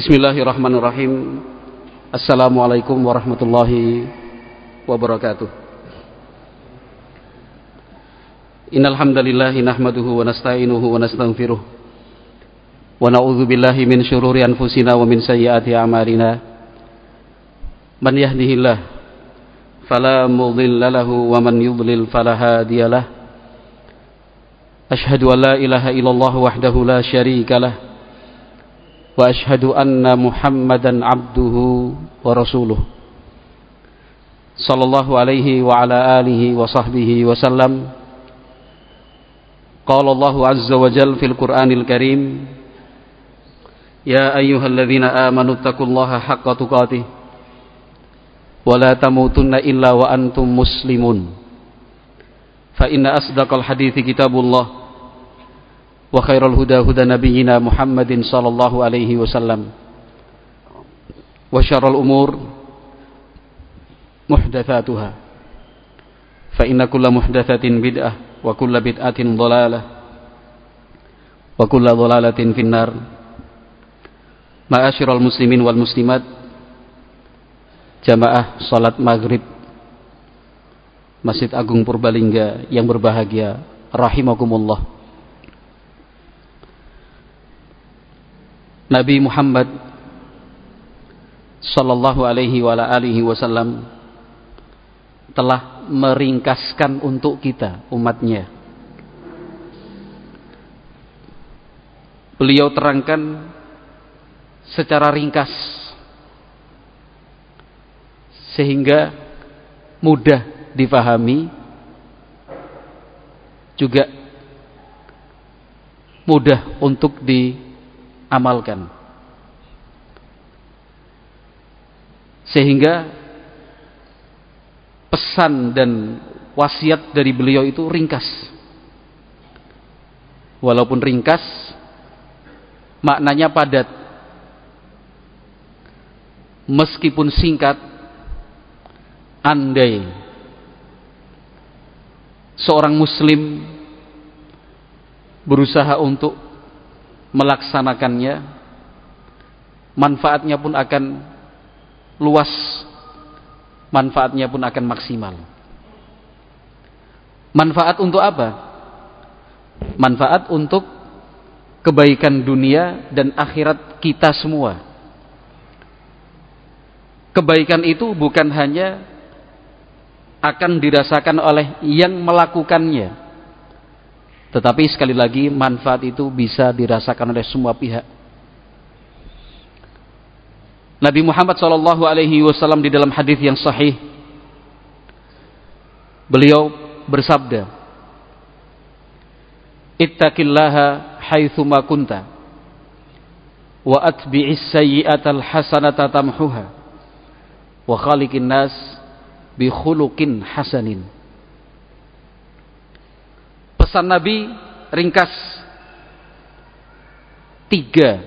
Bismillahirrahmanirrahim. Assalamualaikum warahmatullahi wabarakatuh. Innal hamdalillah nahmaduhu wa nasta'inuhu wa nastaghfiruh. Wa na'udzu billahi min shururi anfusina wa min sayyiati a'malina. Man yahdihillah fala mudilla lahu wa man yudlil fala hadiyalah. Ashhadu an la ilaha illallah wahdahu la syarika. واشهد ان محمدا عبده ورسوله صلى الله عليه وعلى اله وصحبه وسلم قال الله عز وجل في القران الكريم يا ايها الذين امنوا اتقوا الله حق تقاته ولا تموتن الا وانتم مسلمون فان اصدق الحديث كتاب الله وخير الهدى هدى نبينا محمد صلى الله عليه وسلم وشر الأمور محدثاتها فإن كل محدثة بدعة وكل بدعة ضلالة وكل ضلالة في النار معاشر المسلمين والمسلمات jamaah salat maghrib Masjid Agung Purbalingga yang berbahagia rahimakumullah Nabi Muhammad sallallahu alaihi wa alihi wasallam telah meringkaskan untuk kita umatnya. Beliau terangkan secara ringkas sehingga mudah difahami juga mudah untuk di amalkan. Sehingga pesan dan wasiat dari beliau itu ringkas. Walaupun ringkas, maknanya padat. Meskipun singkat, andai seorang muslim berusaha untuk melaksanakannya manfaatnya pun akan luas manfaatnya pun akan maksimal. Manfaat untuk apa? Manfaat untuk kebaikan dunia dan akhirat kita semua. Kebaikan itu bukan hanya akan dirasakan oleh yang melakukannya tetapi sekali lagi manfaat itu bisa dirasakan oleh semua pihak. Nabi Muhammad Shallallahu Alaihi Wasallam di dalam hadis yang sahih, beliau bersabda, "Ittaqillaha haitsu ma kunta, wa atbi'is sayyi'atal hasanata tamhuha, wa khaliqin nas bi khuluqin hasanin." Pesan Nabi ringkas tiga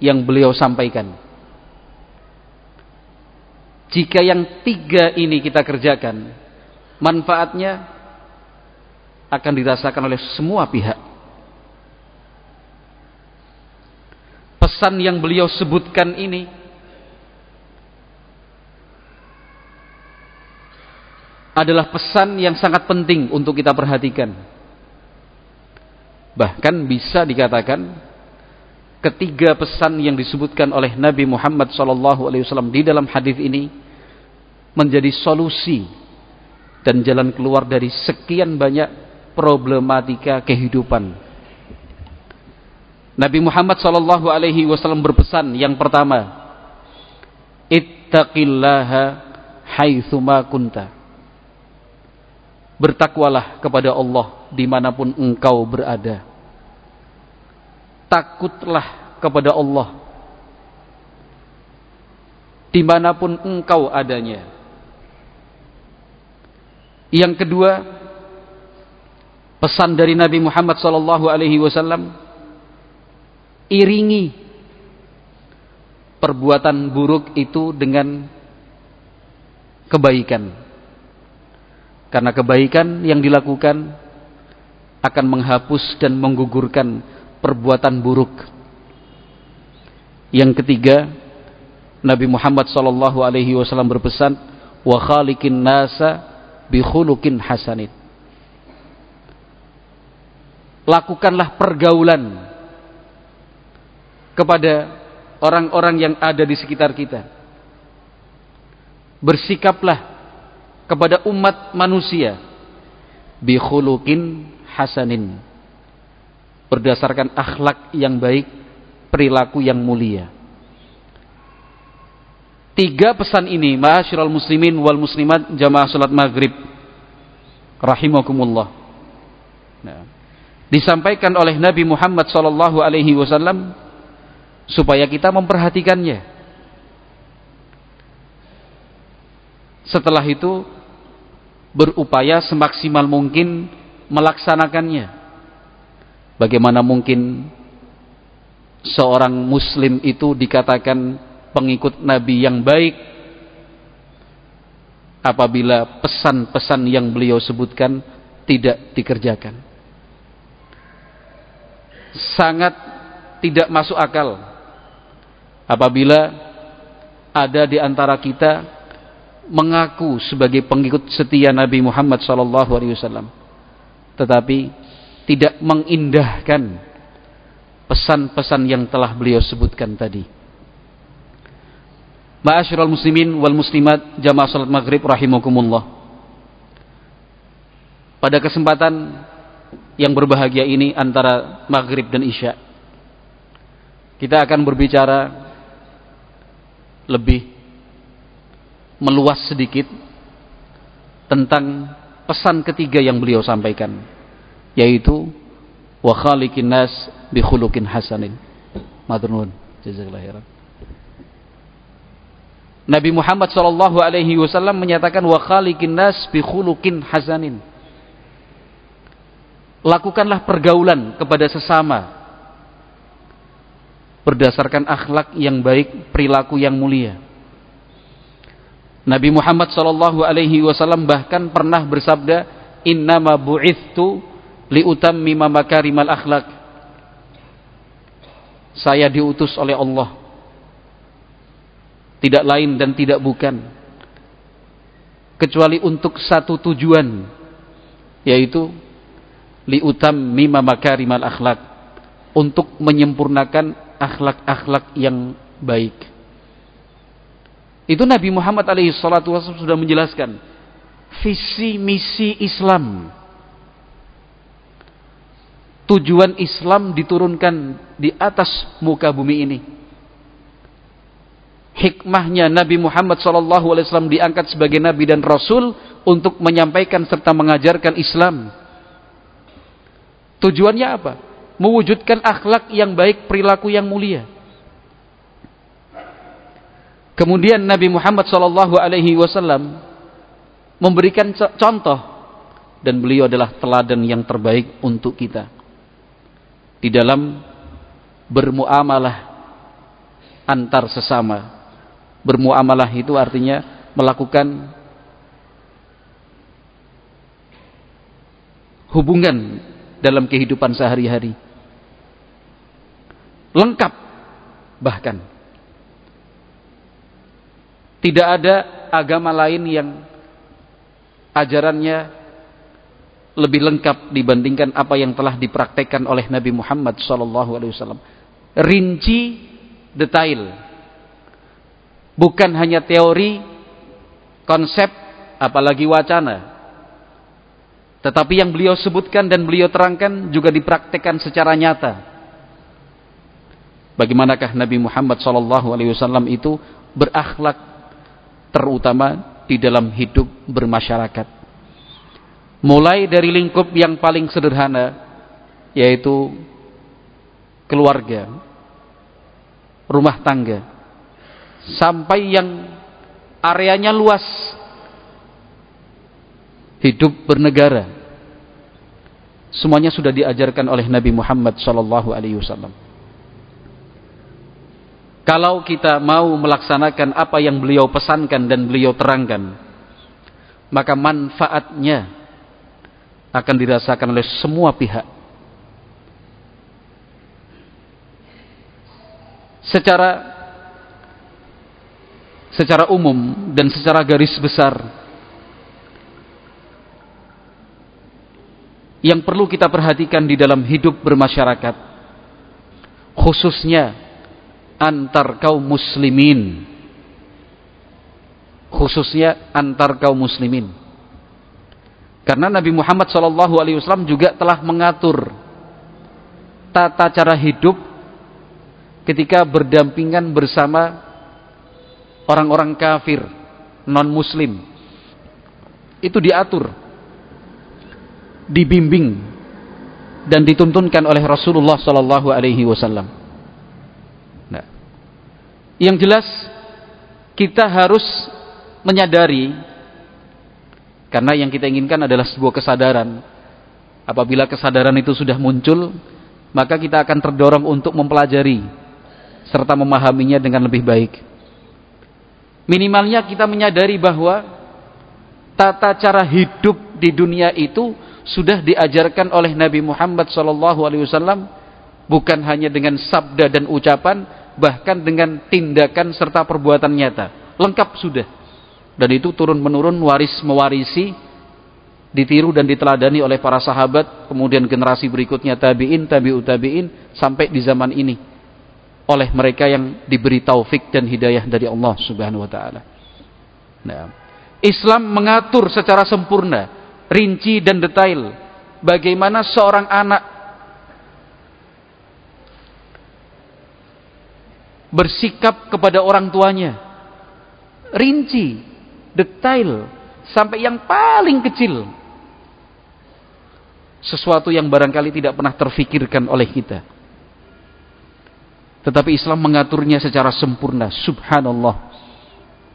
yang beliau sampaikan. Jika yang tiga ini kita kerjakan, manfaatnya akan dirasakan oleh semua pihak. Pesan yang beliau sebutkan ini adalah pesan yang sangat penting untuk kita perhatikan. Bahkan bisa dikatakan ketiga pesan yang disebutkan oleh Nabi Muhammad SAW di dalam hadis ini menjadi solusi dan jalan keluar dari sekian banyak problematika kehidupan. Nabi Muhammad SAW berpesan yang pertama, ittaqillaha haitsuma kunta. Bertakwalah kepada Allah di mana pun engkau berada. Takutlah kepada Allah di mana pun engkau adanya. Yang kedua, pesan dari Nabi Muhammad sallallahu alaihi wasallam iringi perbuatan buruk itu dengan kebaikan. Karena kebaikan yang dilakukan akan menghapus dan menggugurkan perbuatan buruk. Yang ketiga, Nabi Muhammad sallallahu alaihi wasallam berpesan, "Wa khaliqin nasa bi khuluqin hasanin." Lakukanlah pergaulan kepada orang-orang yang ada di sekitar kita. Bersikaplah kepada umat manusia bi khuluqin hasanin berdasarkan akhlak yang baik, perilaku yang mulia. Tiga pesan ini, ma'asyiral muslimin wal muslimat jamaah salat maghrib rahimakumullah. Nah, disampaikan oleh Nabi Muhammad sallallahu alaihi wasallam supaya kita memperhatikannya. Setelah itu berupaya semaksimal mungkin melaksanakannya. Bagaimana mungkin seorang muslim itu dikatakan pengikut nabi yang baik apabila pesan-pesan yang beliau sebutkan tidak dikerjakan. Sangat tidak masuk akal apabila ada di antara kita mengaku sebagai pengikut setia Nabi Muhammad SAW, tetapi tidak mengindahkan pesan-pesan yang telah beliau sebutkan tadi. Ma'asyiral muslimin wal muslimat jamaah salat maghrib rahimakumullah. Pada kesempatan yang berbahagia ini antara maghrib dan isya, kita akan berbicara lebih meluas sedikit tentang pesan ketiga yang beliau sampaikan yaitu wa khaliqin nas bi khuluqin hasanin. Matur Jazakallahu Nabi Muhammad sallallahu alaihi wasallam menyatakan wa khaliqin nas bi khuluqin hasanin. Lakukanlah pergaulan kepada sesama berdasarkan akhlak yang baik, perilaku yang mulia. Nabi Muhammad sallallahu alaihi wasallam bahkan pernah bersabda, "Innama bu'ithu liutammima makarimal akhlak." Saya diutus oleh Allah. Tidak lain dan tidak bukan kecuali untuk satu tujuan yaitu liutammima makarimal akhlak untuk menyempurnakan akhlak-akhlak yang baik. Itu Nabi Muhammad alaihi salatu wasallam sudah menjelaskan visi misi Islam. Tujuan Islam diturunkan di atas muka bumi ini. Hikmahnya Nabi Muhammad SAW diangkat sebagai Nabi dan Rasul untuk menyampaikan serta mengajarkan Islam. Tujuannya apa? mewujudkan akhlak yang baik, perilaku yang mulia. Kemudian Nabi Muhammad sallallahu alaihi wasallam memberikan contoh dan beliau adalah teladan yang terbaik untuk kita. Di dalam bermuamalah antar sesama. Bermuamalah itu artinya melakukan hubungan dalam kehidupan sehari-hari. Lengkap bahkan tidak ada agama lain yang ajarannya lebih lengkap dibandingkan apa yang telah dipraktekkan oleh Nabi Muhammad SAW. Rinci detail, bukan hanya teori, konsep, apalagi wacana. Tetapi yang beliau sebutkan dan beliau terangkan juga dipraktekkan secara nyata Bagaimanakah Nabi Muhammad SAW itu berakhlak terutama di dalam hidup bermasyarakat. Mulai dari lingkup yang paling sederhana yaitu keluarga, rumah tangga, sampai yang areanya luas hidup bernegara. Semuanya sudah diajarkan oleh Nabi Muhammad wasallam. Kalau kita mau melaksanakan apa yang beliau pesankan dan beliau terangkan, maka manfaatnya akan dirasakan oleh semua pihak. secara secara umum dan secara garis besar yang perlu kita perhatikan di dalam hidup bermasyarakat khususnya antar kaum muslimin khususnya antar kaum muslimin karena Nabi Muhammad SAW juga telah mengatur tata cara hidup ketika berdampingan bersama orang-orang kafir, non-muslim. Itu diatur, dibimbing dan dituntunkan oleh Rasulullah sallallahu alaihi wasallam. Yang jelas kita harus menyadari karena yang kita inginkan adalah sebuah kesadaran. Apabila kesadaran itu sudah muncul, maka kita akan terdorong untuk mempelajari serta memahaminya dengan lebih baik. Minimalnya kita menyadari bahwa tata cara hidup di dunia itu sudah diajarkan oleh Nabi Muhammad SAW bukan hanya dengan sabda dan ucapan, bahkan dengan tindakan serta perbuatan nyata. Lengkap sudah. Dan itu turun menurun waris mewarisi ditiru dan diteladani oleh para sahabat, kemudian generasi berikutnya tabi'in, tabi'ut tabi'in sampai di zaman ini oleh mereka yang diberi taufik dan hidayah dari Allah Subhanahu wa taala. Nah, Islam mengatur secara sempurna, rinci dan detail bagaimana seorang anak bersikap kepada orang tuanya. Rinci, detail sampai yang paling kecil. Sesuatu yang barangkali tidak pernah terfikirkan oleh kita. Tetapi Islam mengaturnya secara sempurna. Subhanallah.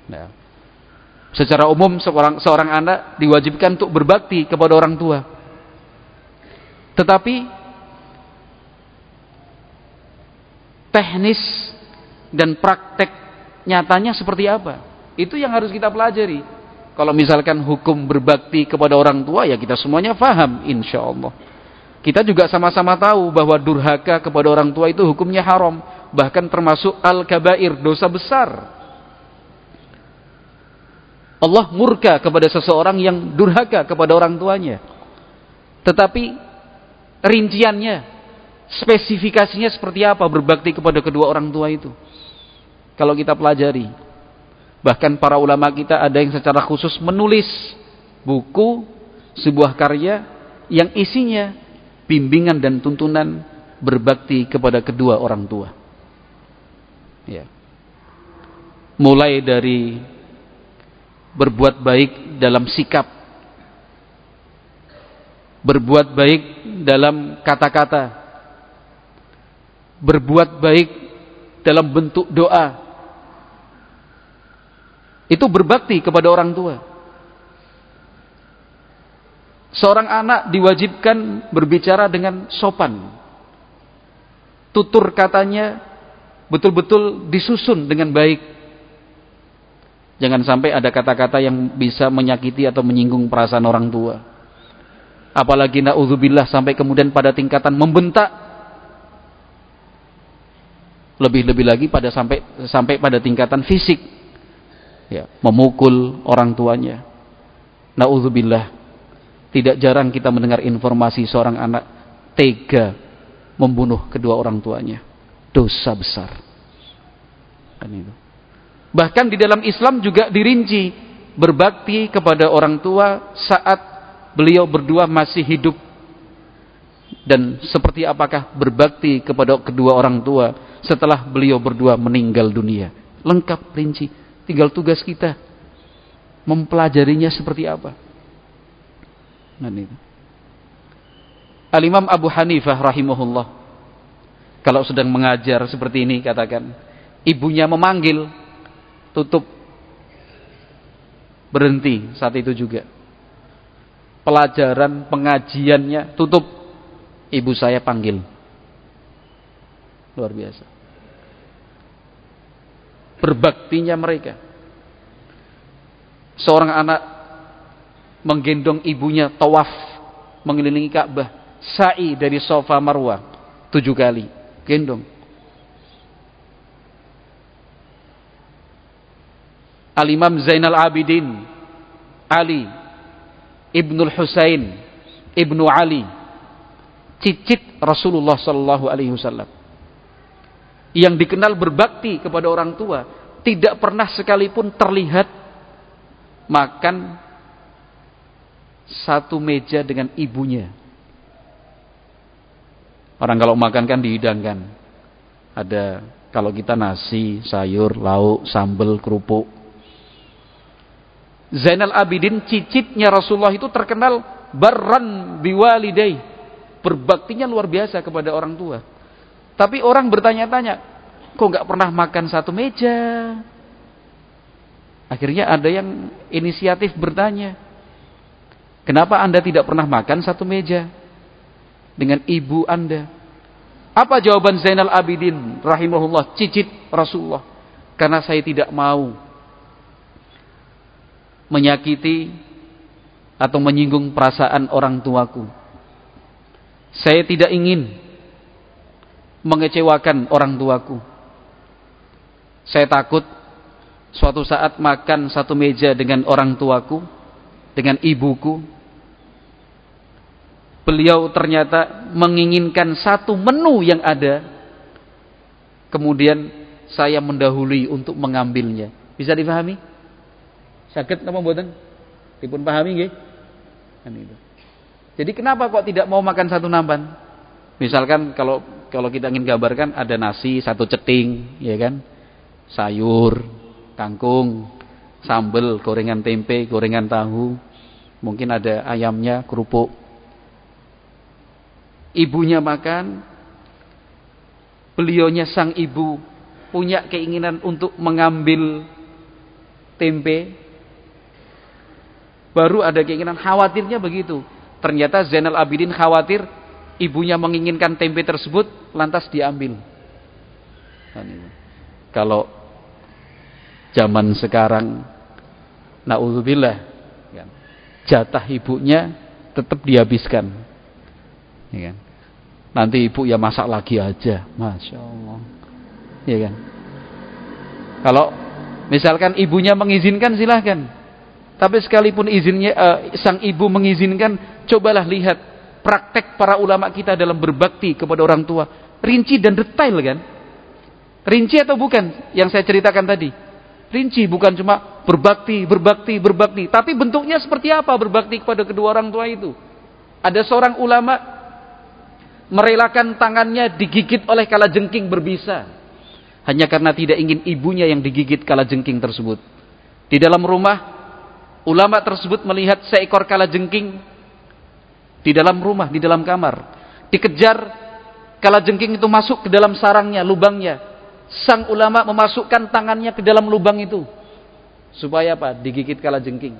Nah. Secara umum seorang seorang anak diwajibkan untuk berbakti kepada orang tua. Tetapi teknis dan praktek nyatanya seperti apa? Itu yang harus kita pelajari. Kalau misalkan hukum berbakti kepada orang tua ya kita semuanya faham insya Allah. Kita juga sama-sama tahu bahwa durhaka kepada orang tua itu hukumnya haram bahkan termasuk al-kabair, dosa besar. Allah murka kepada seseorang yang durhaka kepada orang tuanya. Tetapi rinciannya, spesifikasinya seperti apa berbakti kepada kedua orang tua itu. Kalau kita pelajari. Bahkan para ulama kita ada yang secara khusus menulis buku, sebuah karya yang isinya bimbingan dan tuntunan berbakti kepada kedua orang tua. Ya. Mulai dari berbuat baik dalam sikap, berbuat baik dalam kata-kata, berbuat baik dalam bentuk doa. Itu berbakti kepada orang tua. Seorang anak diwajibkan berbicara dengan sopan. Tutur katanya betul-betul disusun dengan baik. Jangan sampai ada kata-kata yang bisa menyakiti atau menyinggung perasaan orang tua. Apalagi na'udzubillah sampai kemudian pada tingkatan membentak. Lebih-lebih lagi pada sampai sampai pada tingkatan fisik. Ya, memukul orang tuanya. Na'udzubillah. Tidak jarang kita mendengar informasi seorang anak tega membunuh kedua orang tuanya dosa besar. Kan itu. Bahkan di dalam Islam juga dirinci berbakti kepada orang tua saat beliau berdua masih hidup dan seperti apakah berbakti kepada kedua orang tua setelah beliau berdua meninggal dunia. Lengkap rinci. Tinggal tugas kita mempelajarinya seperti apa. Nah, itu. Al-Imam Abu Hanifah rahimahullah kalau sedang mengajar seperti ini katakan, ibunya memanggil, tutup, berhenti saat itu juga. Pelajaran pengajiannya tutup, ibu saya panggil. Luar biasa berbaktinya mereka. Seorang anak menggendong ibunya tawaf mengelilingi Ka'bah, sa'i dari sofa marwah tujuh kali, gendong. Al-Imam Zainal Abidin Ali Ibnul Husain Ibnu Ali cicit Rasulullah sallallahu alaihi wasallam yang dikenal berbakti kepada orang tua tidak pernah sekalipun terlihat makan satu meja dengan ibunya orang kalau makan kan dihidangkan ada kalau kita nasi, sayur, lauk, sambal, kerupuk. Zainal Abidin cicitnya Rasulullah itu terkenal barran biwalidai. Berbaktinya luar biasa kepada orang tua. Tapi orang bertanya-tanya, kok nggak pernah makan satu meja? Akhirnya ada yang inisiatif bertanya, kenapa anda tidak pernah makan satu meja dengan ibu anda? Apa jawaban Zainal Abidin rahimahullah cicit Rasulullah? Karena saya tidak mau menyakiti atau menyinggung perasaan orang tuaku. Saya tidak ingin mengecewakan orang tuaku. Saya takut suatu saat makan satu meja dengan orang tuaku, dengan ibuku, beliau ternyata menginginkan satu menu yang ada. Kemudian saya mendahului untuk mengambilnya. Bisa dipahami? Sakit apa buatan dipun pahami nggih. Kan jadi kenapa kok tidak mau makan satu nampan? Misalkan kalau kalau kita ingin gambarkan ada nasi satu ceting ya kan? Sayur kangkung sambal gorengan tempe gorengan tahu mungkin ada ayamnya kerupuk. Ibunya makan, beliaunya sang ibu punya keinginan untuk mengambil tempe, baru ada keinginan khawatirnya begitu. Ternyata Zainal Abidin khawatir ibunya menginginkan tempe tersebut lantas diambil. Kalau zaman sekarang naudzubillah ya, jatah ibunya tetap dihabiskan ya kan? Nanti ibu ya masak lagi aja, masya Allah, ya kan? Kalau misalkan ibunya mengizinkan silahkan, tapi sekalipun izinnya uh, sang ibu mengizinkan, cobalah lihat praktek para ulama kita dalam berbakti kepada orang tua, rinci dan detail kan? Rinci atau bukan yang saya ceritakan tadi? Rinci bukan cuma berbakti, berbakti, berbakti, tapi bentuknya seperti apa berbakti kepada kedua orang tua itu? Ada seorang ulama merelakan tangannya digigit oleh kala jengking berbisa hanya karena tidak ingin ibunya yang digigit kala jengking tersebut di dalam rumah ulama tersebut melihat seekor kala jengking di dalam rumah di dalam kamar dikejar kala jengking itu masuk ke dalam sarangnya lubangnya sang ulama memasukkan tangannya ke dalam lubang itu supaya apa digigit kala jengking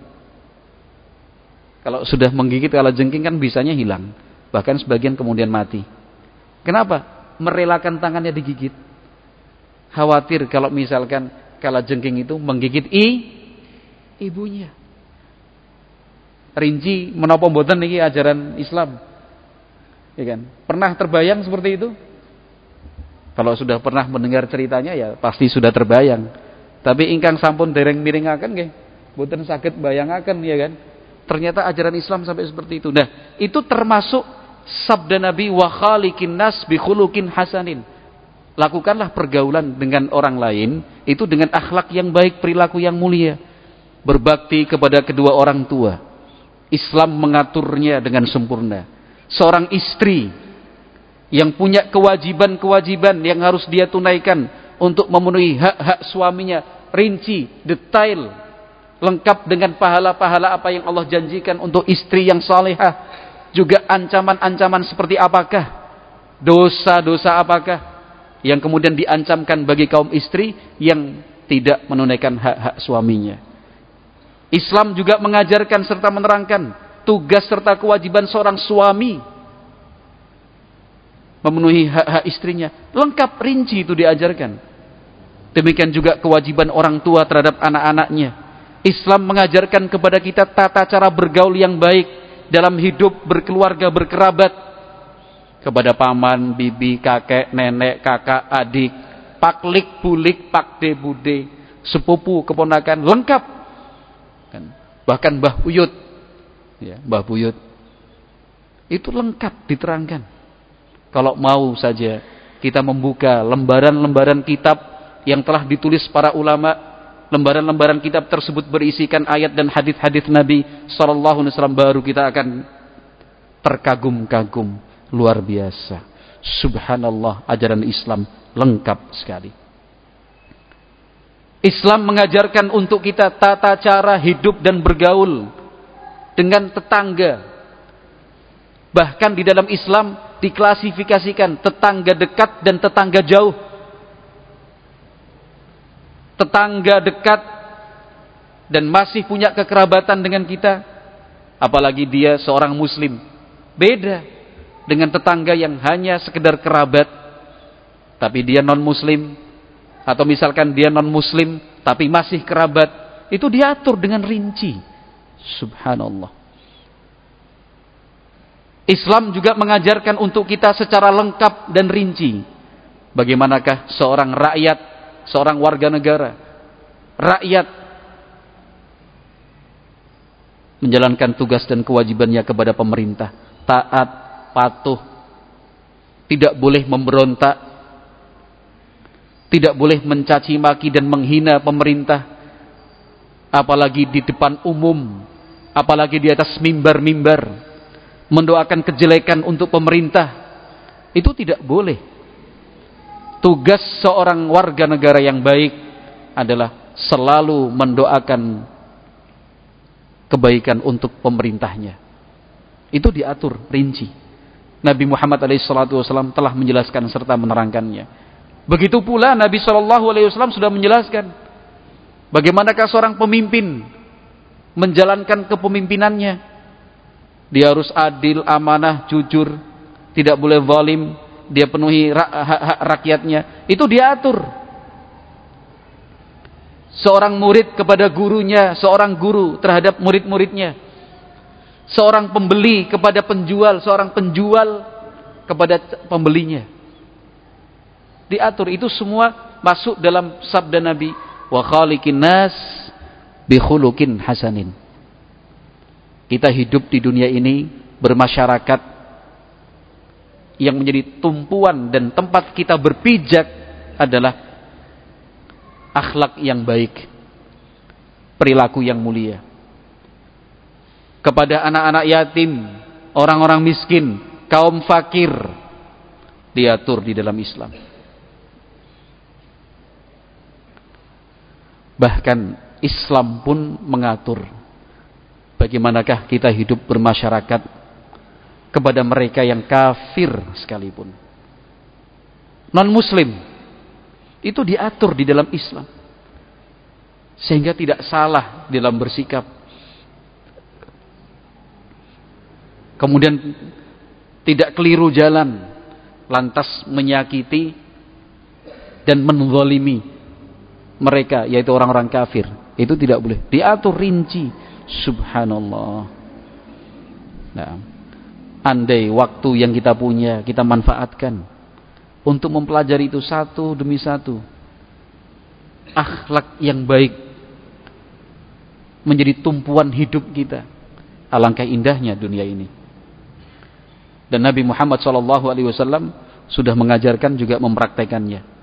kalau sudah menggigit kala jengking kan bisanya hilang Bahkan sebagian kemudian mati. Kenapa? Merelakan tangannya digigit. Khawatir kalau misalkan kala jengking itu menggigit i ibunya. Rinci menapa mboten niki ajaran Islam. Ya kan? Pernah terbayang seperti itu? Kalau sudah pernah mendengar ceritanya ya pasti sudah terbayang. Tapi ingkang sampun dereng miringaken nggih, mboten saged bayangaken ya kan? Ternyata ajaran Islam sampai seperti itu. Nah, itu termasuk sabda Nabi wa khaliqin nas bi khuluqin hasanin. Lakukanlah pergaulan dengan orang lain itu dengan akhlak yang baik, perilaku yang mulia. Berbakti kepada kedua orang tua. Islam mengaturnya dengan sempurna. Seorang istri yang punya kewajiban-kewajiban yang harus dia tunaikan untuk memenuhi hak-hak suaminya rinci, detail, lengkap dengan pahala-pahala apa yang Allah janjikan untuk istri yang salehah juga ancaman-ancaman seperti apakah dosa-dosa apakah yang kemudian diancamkan bagi kaum istri yang tidak menunaikan hak-hak suaminya Islam juga mengajarkan serta menerangkan tugas serta kewajiban seorang suami. Memenuhi hak-hak istrinya. Lengkap rinci itu diajarkan. Demikian juga kewajiban orang tua terhadap anak-anaknya. Islam mengajarkan kepada kita tata cara bergaul yang baik dalam hidup berkeluarga berkerabat. Kepada paman, bibi, kakek, nenek, kakak, adik, paklik, bulik, pakde, bude, sepupu, keponakan, lengkap. Kan? Bahkan Mbah Buyut, ya, Mbah Buyut, itu lengkap diterangkan. Kalau mau saja kita membuka lembaran-lembaran kitab yang telah ditulis para ulama, lembaran-lembaran kitab tersebut berisikan ayat dan hadis-hadis Nabi sallallahu alaihi wasallam baru kita akan terkagum-kagum luar biasa. Subhanallah, ajaran Islam lengkap sekali. Islam mengajarkan untuk kita tata cara hidup dan bergaul dengan tetangga. Bahkan di dalam Islam diklasifikasikan tetangga dekat dan tetangga jauh. Tetangga dekat dan masih punya kekerabatan dengan kita, apalagi dia seorang muslim. Beda dengan tetangga yang hanya sekedar kerabat tapi dia non muslim atau misalkan dia non muslim tapi masih kerabat itu diatur dengan rinci. Subhanallah. Islam juga mengajarkan untuk kita secara lengkap dan rinci. Bagaimanakah seorang rakyat seorang warga negara rakyat menjalankan tugas dan kewajibannya kepada pemerintah. Taat patuh tidak boleh memberontak tidak boleh mencaci maki dan menghina pemerintah. Apalagi di depan umum. Apalagi di atas mimbar-mimbar. Mendoakan kejelekan untuk pemerintah. Itu tidak boleh. Tugas seorang warga negara yang baik adalah selalu mendoakan kebaikan untuk pemerintahnya. Itu diatur rinci. Nabi Muhammad SAW telah menjelaskan serta menerangkannya. Begitu pula Nabi Shallallahu Alaihi Wasallam sudah menjelaskan bagaimanakah seorang pemimpin menjalankan kepemimpinannya. Dia harus adil, amanah, jujur, tidak boleh zalim, dia penuhi hak-hak rakyatnya. Itu diatur. Seorang murid kepada gurunya, seorang guru terhadap murid-muridnya. Seorang pembeli kepada penjual, seorang penjual kepada pembelinya diatur. Itu semua masuk dalam sabda Nabi wa khaliqin nas bi khuluqin hasanin. Kita hidup di dunia ini bermasyarakat yang menjadi tumpuan dan tempat kita berpijak adalah akhlak yang baik perilaku yang mulia. Kepada anak-anak yatim orang-orang miskin kaum fakir diatur di dalam Islam Bahkan Islam pun mengatur bagaimanakah kita hidup bermasyarakat kepada mereka yang kafir sekalipun. Non-muslim itu diatur di dalam Islam. Sehingga tidak salah dalam bersikap. Kemudian tidak keliru jalan lantas menyakiti dan menzalimi mereka yaitu orang-orang kafir itu tidak boleh. Diatur rinci. Subhanallah. Nah andai waktu yang kita punya kita manfaatkan. Untuk mempelajari itu satu demi satu. Akhlak yang baik menjadi tumpuan hidup kita. Alangkah indahnya dunia ini. Dan Nabi Muhammad SAW sudah mengajarkan juga mempraktekannya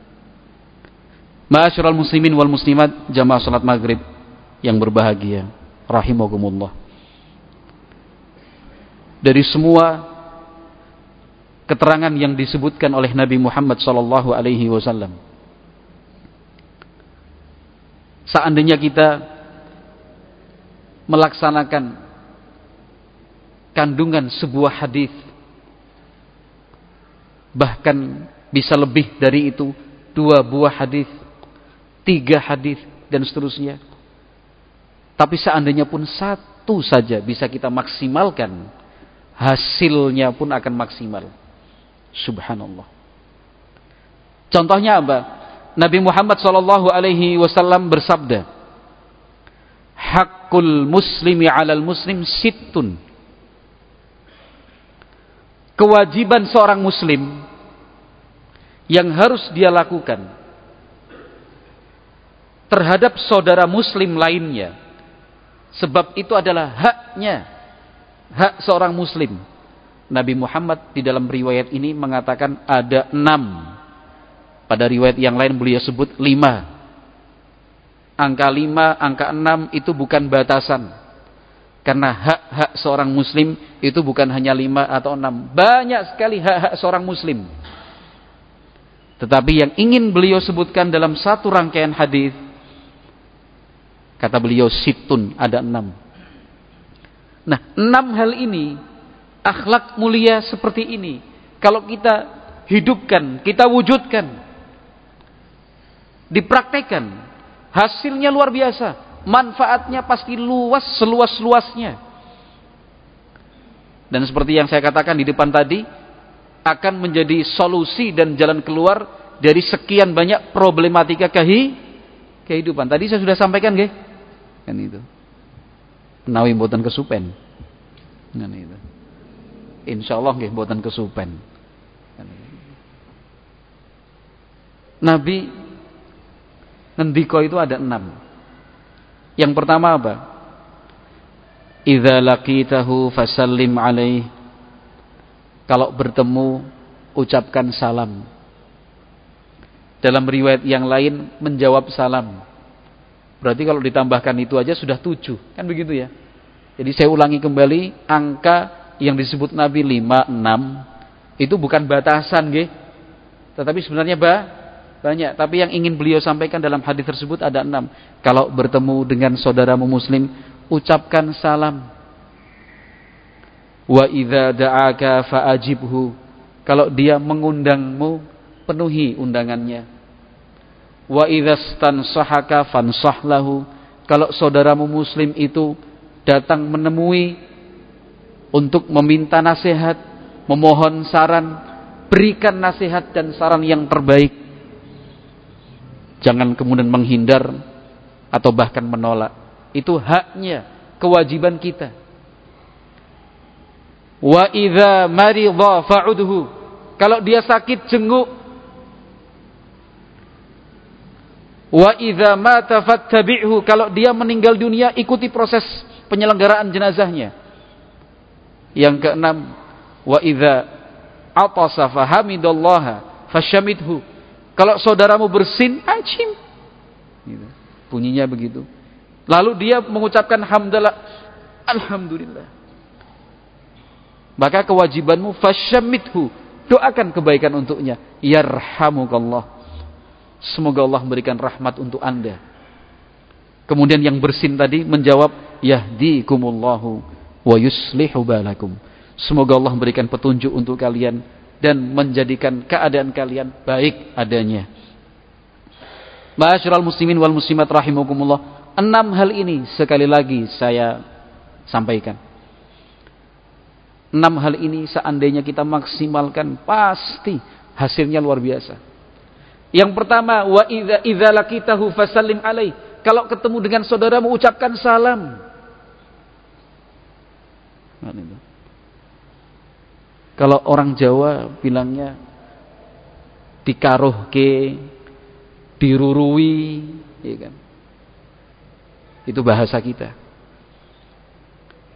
Ma'asyiral muslimin wal muslimat jamaah salat maghrib yang berbahagia rahimakumullah. Dari semua keterangan yang disebutkan oleh Nabi Muhammad sallallahu alaihi wasallam seandainya kita melaksanakan kandungan sebuah hadis bahkan bisa lebih dari itu dua buah hadis tiga hadis dan seterusnya. Tapi seandainya pun satu saja bisa kita maksimalkan, hasilnya pun akan maksimal. Subhanallah. Contohnya apa? Nabi Muhammad sallallahu alaihi wasallam bersabda, "Hakul muslimi 'alal muslim sittun." Kewajiban seorang muslim yang harus dia lakukan terhadap saudara muslim lainnya. Sebab itu adalah haknya, hak seorang muslim. Nabi Muhammad di dalam riwayat ini mengatakan ada enam. Pada riwayat yang lain beliau sebut lima. Angka lima, angka enam itu bukan batasan. Karena hak-hak seorang muslim itu bukan hanya lima atau enam. Banyak sekali hak-hak seorang muslim. Tetapi yang ingin beliau sebutkan dalam satu rangkaian hadis kata beliau situn ada enam. Nah, enam hal ini akhlak mulia seperti ini kalau kita hidupkan, kita wujudkan, dipraktekkan, hasilnya luar biasa, manfaatnya pasti luas seluas-luasnya. Dan seperti yang saya katakan di depan tadi, akan menjadi solusi dan jalan keluar dari sekian banyak problematika kehi kehidupan. Tadi saya sudah sampaikan, nggih? Kan itu. Menawi mboten kesupen. Kan itu. Insyaallah nggih mboten kesupen. Kan Nabi ngendika itu ada enam. Yang pertama apa? Idza laqitahu fasallim alaihi kalau bertemu ucapkan salam. Dalam riwayat yang lain menjawab salam. Berarti kalau ditambahkan itu aja sudah tujuh. Kan begitu ya. Jadi saya ulangi kembali angka yang disebut Nabi lima enam itu bukan batasan nggih. Tetapi sebenarnya ba, banyak. Tapi yang ingin beliau sampaikan dalam hadis tersebut ada enam. Kalau bertemu dengan saudaramu muslim, ucapkan salam. Wa idza da'aka fa'ajibhu. Kalau dia mengundangmu, penuhi undangannya. Wa idza stansahaka fansahlahu. Kalau saudaramu muslim itu datang menemui untuk meminta nasihat, memohon saran, berikan nasihat dan saran yang terbaik. Jangan kemudian menghindar atau bahkan menolak. Itu haknya, kewajiban kita. Wa idza maridha fa'udhu. Kalau dia sakit jenguk. Wa idza mata fattabi'hu. Kalau dia meninggal dunia ikuti proses penyelenggaraan jenazahnya. Yang keenam, wa idza atasa fahamidallaha fashamidhu. Kalau saudaramu bersin, acim. Gitu. Bunyinya begitu. Lalu dia mengucapkan hamdalah alhamdulillah. Maka kewajibanmu fasyamithu. Doakan kebaikan untuknya. Yarhamukallah. Semoga Allah memberikan rahmat untuk anda. Kemudian yang bersin tadi menjawab. Yahdikumullahu wa yuslihu balakum. Semoga Allah memberikan petunjuk untuk kalian. Dan menjadikan keadaan kalian baik adanya. Ma'asyiral muslimin wal muslimat rahimakumullah. Enam hal ini sekali lagi saya sampaikan Enam hal ini seandainya kita maksimalkan pasti hasilnya luar biasa. Yang pertama, wa idza idza laqitahu fasallim alaih. Kalau ketemu dengan saudaramu ucapkan salam. Nah, Kalau orang Jawa bilangnya dikaruhke, dirurui, ya kan? Itu bahasa kita.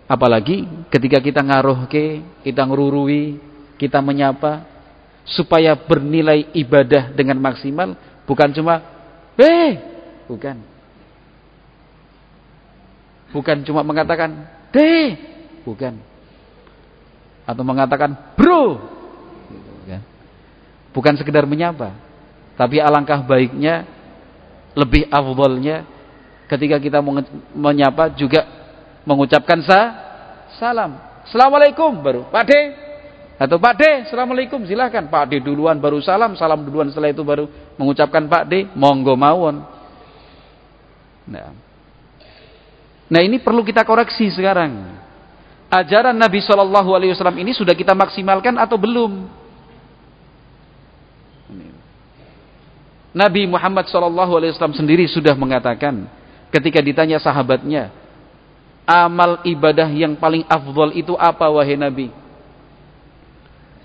Apalagi ketika kita ngaruh ke, kita ngerurui, kita menyapa, supaya bernilai ibadah dengan maksimal, bukan cuma, eh, bukan. Bukan cuma mengatakan, deh, bukan. Atau mengatakan, bro, bukan. Bukan sekedar menyapa, tapi alangkah baiknya, lebih afdolnya, ketika kita menyapa juga mengucapkan sa salam. Assalamualaikum baru Pak De atau Pak De, Assalamualaikum silahkan Pak De duluan baru salam, salam duluan setelah itu baru mengucapkan Pak De, monggo mawon. Nah. nah ini perlu kita koreksi sekarang. Ajaran Nabi Shallallahu Alaihi Wasallam ini sudah kita maksimalkan atau belum? Nabi Muhammad Shallallahu Alaihi Wasallam sendiri sudah mengatakan ketika ditanya sahabatnya, amal ibadah yang paling afdol itu apa wahai Nabi?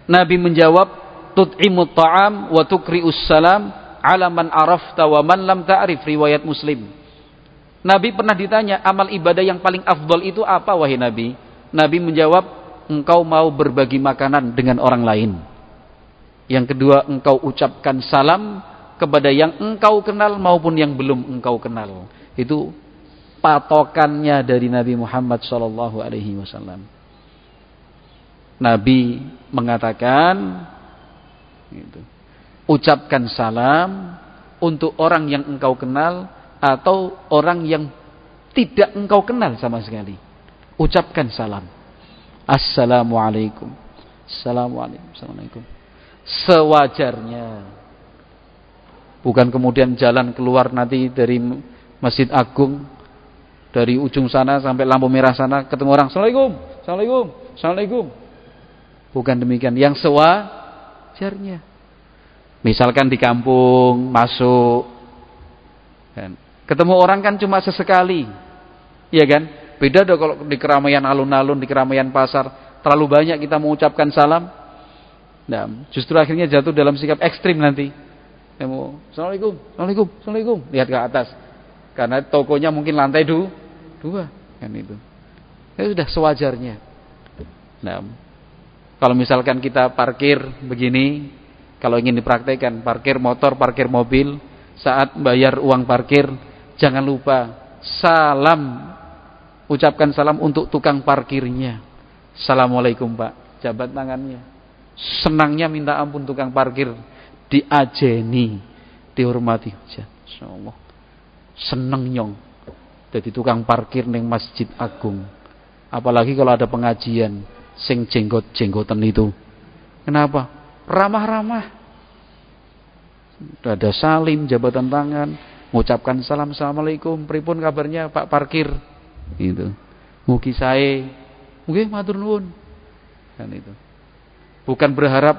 Nabi menjawab, tut'imut ta'am wa tukri'us salam ala man arafta wa man lam ta'rif riwayat Muslim. Nabi pernah ditanya, amal ibadah yang paling afdol itu apa wahai Nabi? Nabi menjawab, engkau mau berbagi makanan dengan orang lain. Yang kedua, engkau ucapkan salam kepada yang engkau kenal maupun yang belum engkau kenal. Itu patokannya dari Nabi Muhammad sallallahu alaihi wasallam. Nabi mengatakan gitu, ucapkan salam untuk orang yang engkau kenal atau orang yang tidak engkau kenal sama sekali. Ucapkan salam. Assalamualaikum. Assalamualaikum. Assalamualaikum. Sewajarnya. Bukan kemudian jalan keluar nanti dari Masjid Agung dari ujung sana sampai lampu merah sana ketemu orang Assalamualaikum, Assalamualaikum, Assalamualaikum. Bukan demikian. Yang sewajarnya. Misalkan di kampung masuk kan. Ketemu orang kan cuma sesekali. Iya kan? Beda dong kalau di keramaian alun-alun, di keramaian pasar, terlalu banyak kita mengucapkan salam. Nah, justru akhirnya jatuh dalam sikap ekstrim nanti. Mau, Assalamualaikum, Assalamualaikum, Assalamualaikum. Lihat ke atas. Karena tokonya mungkin lantai du, dua. Kan itu. Ya sudah sewajarnya. Nah, kalau misalkan kita parkir begini, kalau ingin dipraktekkan, parkir motor, parkir mobil, saat bayar uang parkir, Jangan lupa salam ucapkan salam untuk tukang parkirnya. Assalamualaikum Pak. Jabat tangannya. Senangnya minta ampun tukang parkir diajeni, dihormati. Insyaallah. Seneng nyong. Jadi tukang parkir neng Masjid Agung. Apalagi kalau ada pengajian sing jenggot-jenggotan itu. Kenapa? Ramah-ramah. Ada salim, jabatan tangan, mengucapkan salam assalamualaikum. Pripun kabarnya? Pak parkir. Itu mugi saya mungkin matur nuwun. Kan itu. Bukan berharap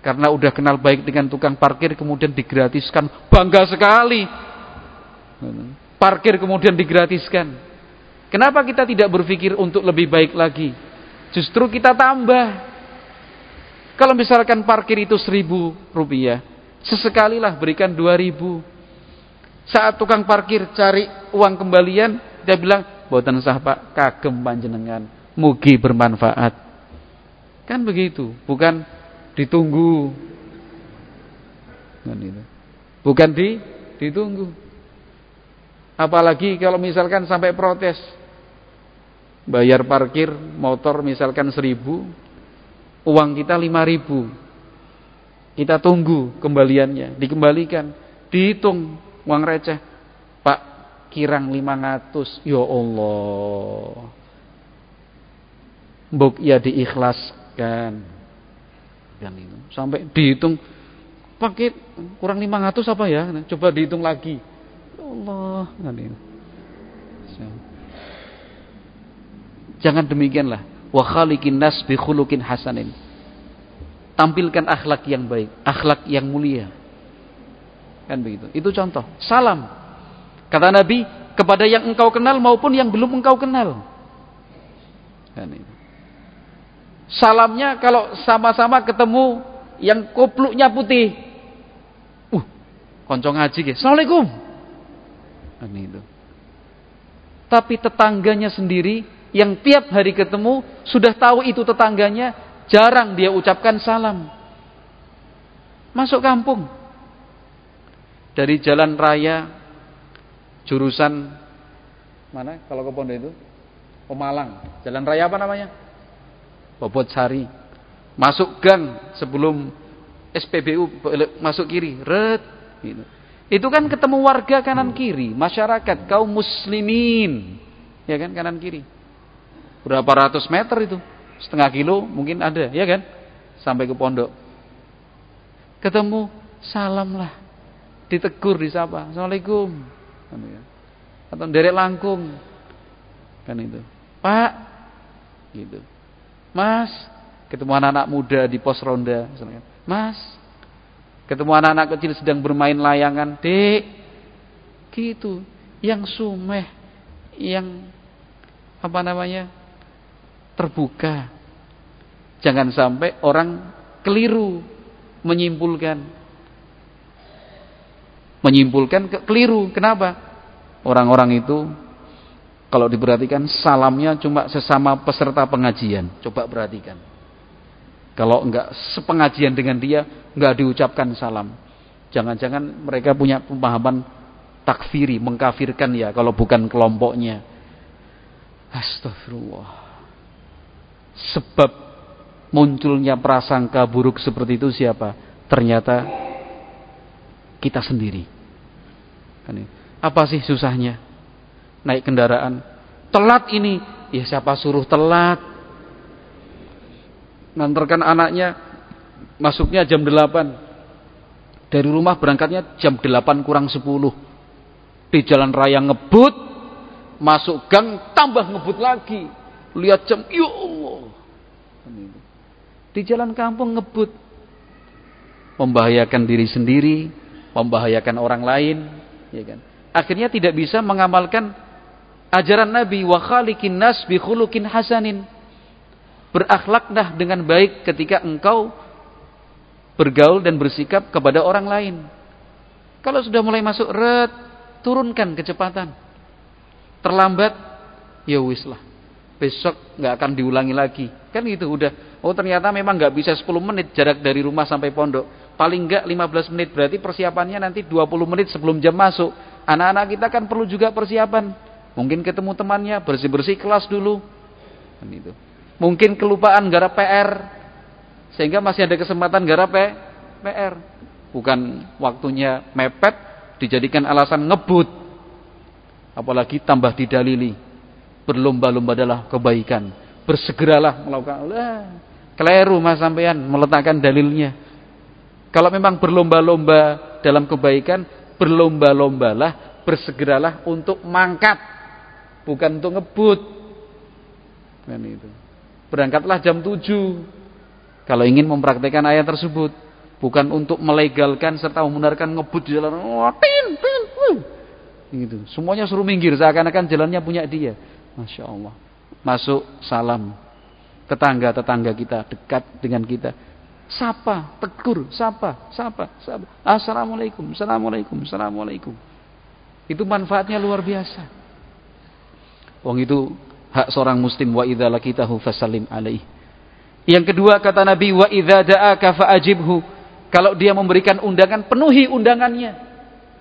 karena udah kenal baik dengan tukang parkir kemudian digratiskan. Bangga sekali. Parkir kemudian digratiskan. Kenapa kita tidak berpikir untuk lebih baik lagi justru kita tambah kalau misalkan parkir itu seribu rupiah sesekalilah berikan dua ribu saat tukang parkir cari uang kembalian, dia bilang, "Boten sah Pak, kagem panjenengan, mugi bermanfaat." Kan begitu, bukan ditunggu. Kan. Bukan di ditunggu. Apalagi kalau misalkan sampai protes. Bayar parkir motor misalkan seribu, uang kita lima ribu. Kita tunggu kembaliannya, dikembalikan, dihitung uang receh. Pak, kirang 500. Ya Allah. Mbok ya diikhlaskan. Dan itu sampai dihitung pakai kurang 500 apa ya? Coba dihitung lagi. Ya Allah, kan itu. Jangan demikianlah. Wa khaliqin nas bi khuluqin hasanin. Tampilkan akhlak yang baik, akhlak yang mulia. Kan begitu. Itu contoh. Salam. Kata Nabi, kepada yang engkau kenal maupun yang belum engkau kenal. Kan itu. Salamnya kalau sama-sama ketemu yang kopluknya putih. Uh, koncong ngaji ke. Assalamualaikum. Kan itu. Tapi tetangganya sendiri yang tiap hari ketemu sudah tahu itu tetangganya, jarang dia ucapkan salam. Masuk kampung, dari jalan raya jurusan mana? Kalau ke Pondok itu? Pemalang. Jalan raya apa namanya? Bobot Sari. Masuk gang sebelum SPBU masuk kiri. Red gitu. itu kan ketemu warga kanan kiri masyarakat kaum muslimin. Ya kan kanan kiri berapa ratus meter itu? Setengah kilo mungkin ada ya kan? Sampai ke pondok. Ketemu salam lah ditegur disapa assalamualaikum. Kan ya. atau derek langkung. Kan itu. Pak. Gitu. Mas. Ketemu anak-anak muda di pos ronda mas. Ketemu anak-anak kecil sedang bermain layangan. Dek. Gitu. Yang sumeh. Yang apa namanya terbuka jangan sampai orang keliru menyimpulkan menyimpulkan ke keliru. Kenapa? Orang-orang itu kalau diperhatikan salamnya cuma sesama peserta pengajian. Coba perhatikan. Kalau enggak sepengajian dengan dia, enggak diucapkan salam. Jangan-jangan mereka punya pemahaman takfiri, mengkafirkan ya kalau bukan kelompoknya. Astagfirullah. Sebab munculnya prasangka buruk seperti itu siapa? Ternyata kita sendiri. Kan Apa sih susahnya? Naik kendaraan. Telat ini. Ya siapa suruh telat? Ngantarkan anaknya. Masuknya jam 8. Dari rumah berangkatnya jam 8 kurang 10. Di jalan raya ngebut. Masuk gang tambah ngebut lagi. Lihat jam. Ya Allah. Di jalan kampung ngebut. Membahayakan diri sendiri membahayakan orang lain, ya kan? Akhirnya tidak bisa mengamalkan ajaran Nabi wa khaliqin nas bi khuluqin hasanin. Berakhlaklah dengan baik ketika engkau bergaul dan bersikap kepada orang lain. Kalau sudah mulai masuk red, turunkan kecepatan. Terlambat, ya wis lah. Besok nggak akan diulangi lagi. Kan gitu udah. Oh ternyata memang nggak bisa 10 menit jarak dari rumah sampai pondok. Paling enggak 15 menit berarti persiapannya nanti 20 menit sebelum jam masuk. Anak-anak kita kan perlu juga persiapan. Mungkin ketemu temannya bersih-bersih kelas dulu. Kan itu mungkin kelupaan gara PR sehingga masih ada kesempatan gara PR bukan waktunya mepet dijadikan alasan ngebut. Apalagi tambah didalili berlomba-lomba adalah kebaikan bersegeralah melakukan lah keliru mas sampean meletakkan dalilnya kalau memang berlomba-lomba dalam kebaikan, berlomba-lombalah, bersegeralah untuk mangkat, bukan untuk ngebut. Kan itu. Berangkatlah jam 7 kalau ingin mempraktekkan ayat tersebut, bukan untuk melegalkan serta membenarkan ngebut di jalan. Oh, tin, tin, Gitu. Semuanya suruh minggir seakan-akan jalannya punya dia. Masya Allah. Masuk salam. Tetangga-tetangga kita dekat dengan kita Sapa, tegur, sapa, sapa, sapa. Assalamualaikum, assalamualaikum, assalamualaikum. Itu manfaatnya luar biasa. Wong itu hak seorang muslim wa idza lakitahu fasallim alaih. Yang kedua kata Nabi wa idza da'aka fa'ajibhu. Kalau dia memberikan undangan, penuhi undangannya.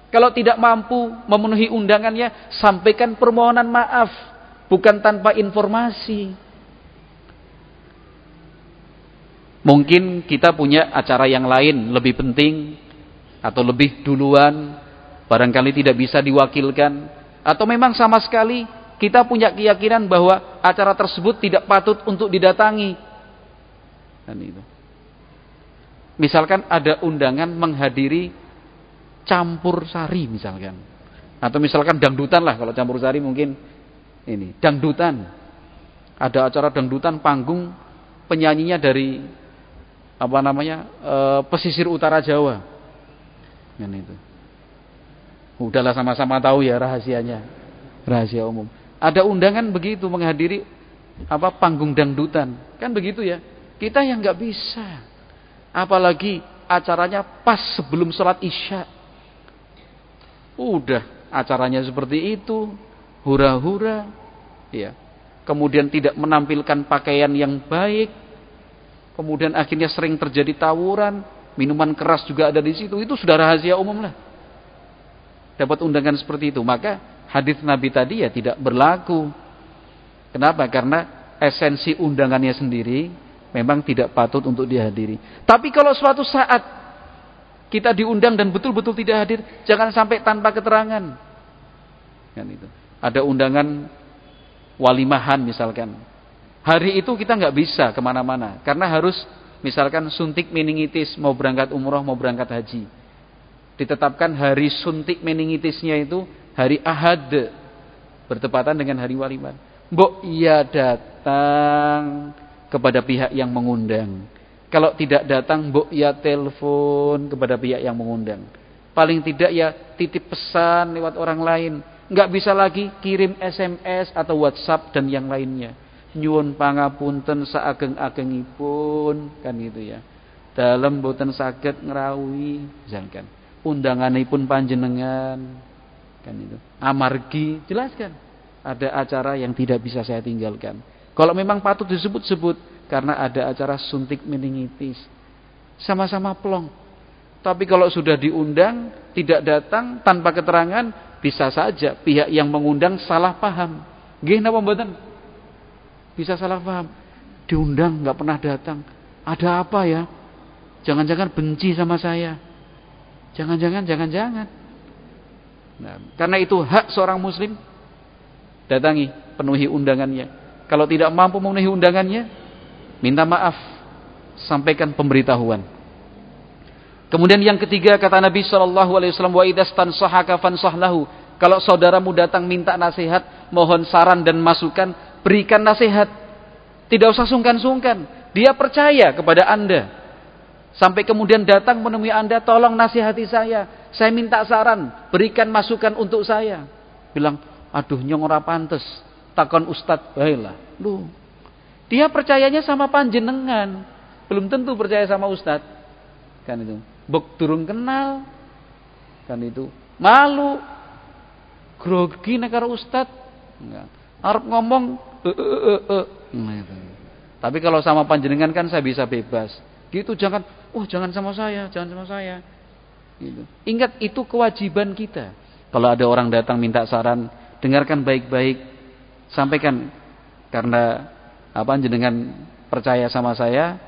Kalau tidak mampu memenuhi undangannya, sampaikan permohonan maaf, bukan tanpa informasi. Mungkin kita punya acara yang lain lebih penting atau lebih duluan, barangkali tidak bisa diwakilkan atau memang sama sekali kita punya keyakinan bahwa acara tersebut tidak patut untuk didatangi. Dan itu. Misalkan ada undangan menghadiri campur sari misalkan. Atau misalkan dangdutan lah kalau campur sari mungkin ini, dangdutan. Ada acara dangdutan panggung penyanyinya dari apa namanya e, pesisir utara Jawa. Kan itu. Udahlah sama-sama tahu ya rahasianya rahasia umum. Ada undangan begitu menghadiri apa panggung dangdutan. Kan begitu ya? Kita yang nggak bisa. Apalagi acaranya pas sebelum sholat isya. Udah acaranya seperti itu. Hura-hura ya kemudian tidak menampilkan pakaian yang baik kemudian akhirnya sering terjadi tawuran, minuman keras juga ada di situ, itu sudah rahasia umum lah. Dapat undangan seperti itu, maka hadis Nabi tadi ya tidak berlaku. Kenapa? Karena esensi undangannya sendiri memang tidak patut untuk dihadiri. Tapi kalau suatu saat kita diundang dan betul-betul tidak hadir, jangan sampai tanpa keterangan. Kan itu. Ada undangan walimahan misalkan. Hari itu kita nggak bisa ke mana-mana karena harus misalkan suntik meningitis mau berangkat umroh mau berangkat haji. Ditetapkan hari suntik meningitisnya itu hari Ahad bertepatan dengan hari Waliman. Mbok ia datang kepada pihak yang mengundang. Kalau tidak datang, mbok ia telepon kepada pihak yang mengundang. Paling tidak ya titip pesan lewat orang lain. Nggak bisa lagi kirim SMS atau WhatsApp dan yang lainnya. Nyuwun pangapunten saageng-agengipun kan gitu ya. Dalam boten saged ngrawi misalkan. undanganipun panjenengan kan itu. Amargi jelaskan. Ada acara yang tidak bisa saya tinggalkan. Kalau memang patut disebut-sebut karena ada acara suntik meningitis. Sama-sama plong. Tapi kalau sudah diundang tidak datang tanpa keterangan bisa saja pihak yang mengundang salah paham. Nggih napa mboten? Bisa salah paham. Diundang nggak pernah datang. Ada apa ya? Jangan-jangan benci sama saya. Jangan-jangan, jangan-jangan. Nah, karena itu hak seorang muslim. Datangi, penuhi undangannya. Kalau tidak mampu memenuhi undangannya, minta maaf, sampaikan pemberitahuan. Kemudian yang ketiga kata Nabi Shallallahu Alaihi Wasallam wa idastan sahaka fansahlahu. Kalau saudaramu datang minta nasihat, mohon saran dan masukan, berikan nasihat. Tidak usah sungkan-sungkan. Dia percaya kepada anda. Sampai kemudian datang menemui Anda, tolong nasihati saya. Saya minta saran, berikan masukan untuk saya. Bilang, aduh nyong ora pantes. Takon ustad, baiklah. Lu, dia percayanya sama panjenengan. Belum tentu percaya sama ustad. Kan itu. Bok turun kenal. Kan itu. Malu. Grogi negara ustad. Enggak. Arab ngomong, e -e -e -e. Nah. Tapi kalau sama panjenengan kan saya bisa bebas. Gitu jangan, oh jangan sama saya, jangan sama saya. Gitu. Ingat itu kewajiban kita. Kalau ada orang datang minta saran, dengarkan baik-baik, sampaikan karena apa jenengan percaya sama saya,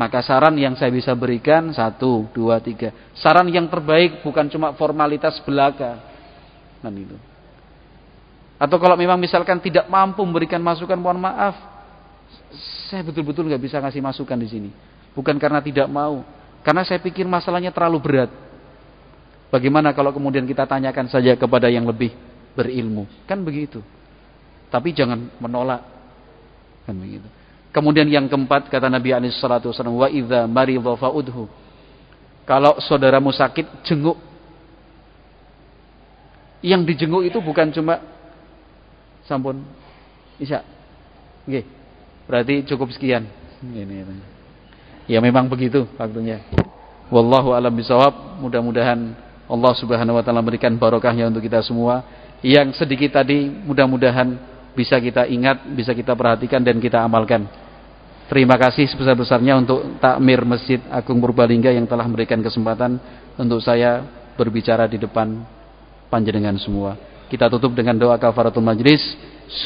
maka saran yang saya bisa berikan satu, dua, tiga. Saran yang terbaik bukan cuma formalitas belaka. Kan itu. Atau kalau memang misalkan tidak mampu memberikan masukan, mohon maaf, saya betul-betul nggak bisa ngasih masukan di sini. Bukan karena tidak mau. Karena saya pikir masalahnya terlalu berat. Bagaimana kalau kemudian kita tanyakan saja kepada yang lebih berilmu? Kan begitu. Tapi jangan menolak. Kan begitu. Kemudian yang keempat kata Nabi Anis Salatu Wasallam wa idza maridha fa'udhu. Kalau saudaramu sakit, jenguk. Yang dijenguk itu bukan cuma sampun Isya. Nggih. Berarti cukup sekian. Ini, ini. Ya memang begitu waktunya. Wallahu alam bisawab. Mudah-mudahan Allah Subhanahu wa taala memberikan barokahnya untuk kita semua. Yang sedikit tadi mudah-mudahan bisa kita ingat, bisa kita perhatikan dan kita amalkan. Terima kasih sebesar-besarnya untuk takmir Masjid Agung Purbalingga yang telah memberikan kesempatan untuk saya berbicara di depan panjenengan semua. Kita tutup dengan doa kafaratul majlis.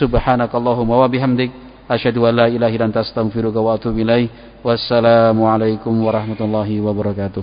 Subhanakallahumma wa bihamdik asyhadu an la ilaha illa anta astaghfiruka wa atubu ilaik. Wassalamualaikum warahmatullahi wabarakatuh.